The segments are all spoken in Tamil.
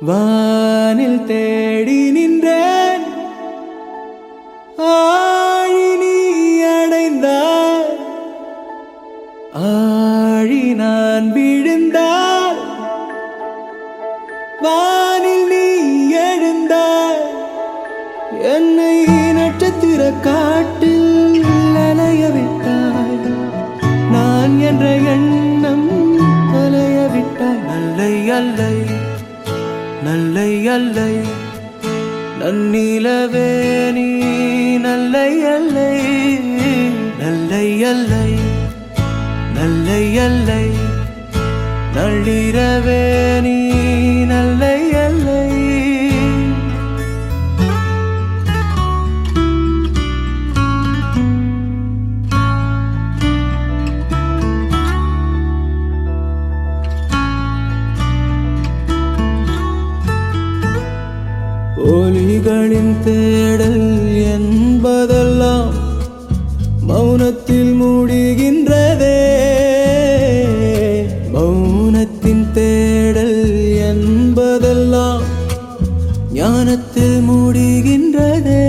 வானில் தேடி நின்றேன். ஆழி நீ ஆழி நான் விழுந்தார் வானில் நீ எழுந்தார் என்னை நட்சத்திர காட்டில் அலைய விட்டாய். நான் என்ற எண்ணம் அலைய விட்டாய். அல்லை அல்லை. நல்லை அல்லை நன்னிலவே நீ நல்லை அல்லை நல்லை அல்லை நல்லை அல்லை நள்ளிரவே நீ ஒலிகளின் தேடல் என்பதெல்லாம் மௌனத்தில் மூடுகின்றதே. மௌனத்தின் தேடல் என்பதெல்லாம் ஞானத்தில் மூடுகின்றதே.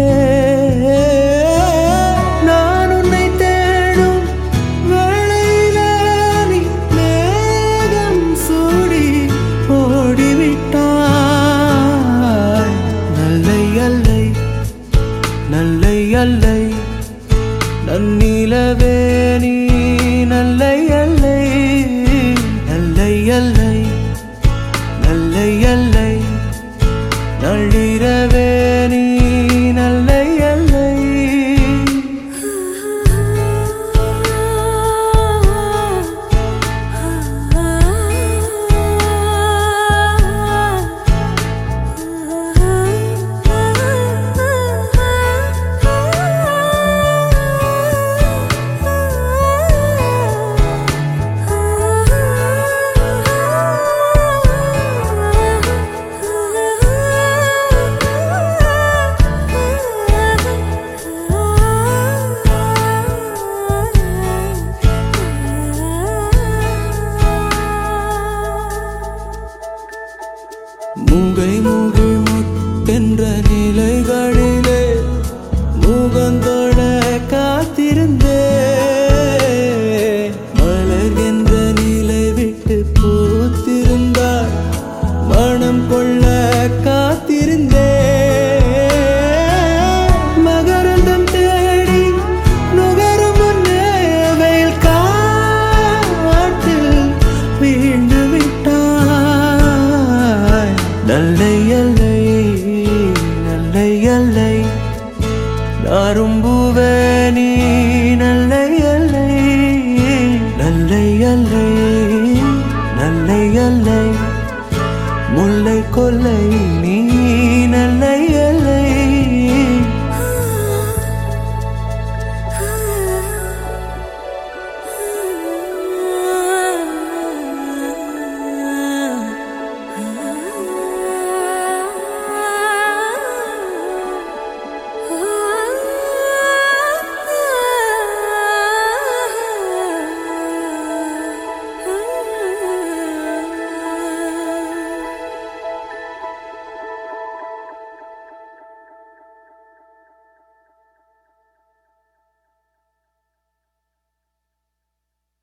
அல்லை நன்னிலவே நீ நல்லை அல்லை. நல்லை அல்லை நல்லை அல்லை. நள்ளிரவே மூகை மூகை முத்தென்ற நிலைகளிலே முகந்தோட அரும்புவே நீ நல்லை அல்லை நல்லை அல்லை நல்லை அல்லை முல்லை கொல்லை